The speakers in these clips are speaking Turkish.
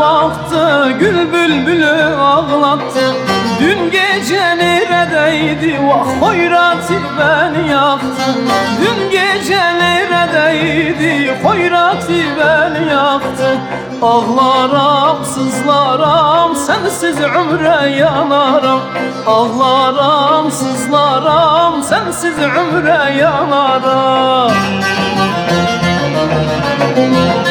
baktı Gül bülbülü ağlattı. Dün gece neredeydi? Vah hoyrat beni yaktı. Dün gece neredeydi? Hoyrat beni yaktı. Ağlaram sızlaram Sensiz ömre yanaram Ağlaram sızlaram Sensiz ömre yanaram Müzik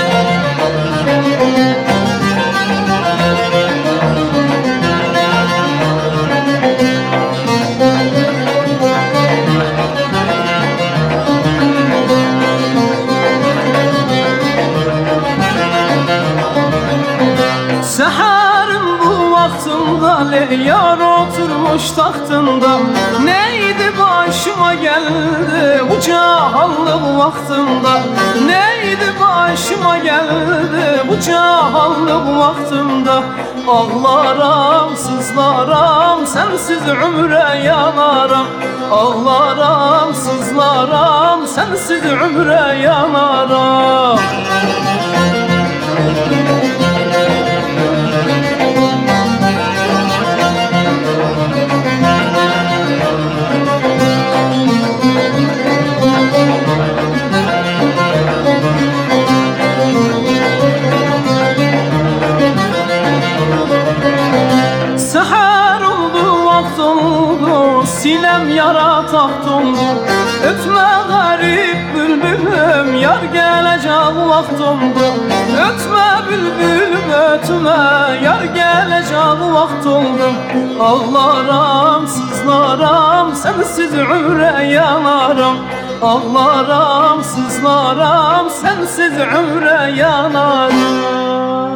bu vaktında Yar oturmuş tahtında. Neydi başıma geldi bu cahallık vaktında Neydi başıma geldi bu cahallık vaktında Ağlaram sızlaram sensiz ömre yanaram Ağlaram sızlaram sensiz ömre yanaram Sinem yara taht oldu. Ötme garip bülbülüm Yar gelecek vakt oldu. Ötme bülbülüm ötme Yar gelecek vakt oldu. Ağlaram sızlaram Sensiz ömre yanarım Ağlaram sızlaram Sensiz ömre yanarım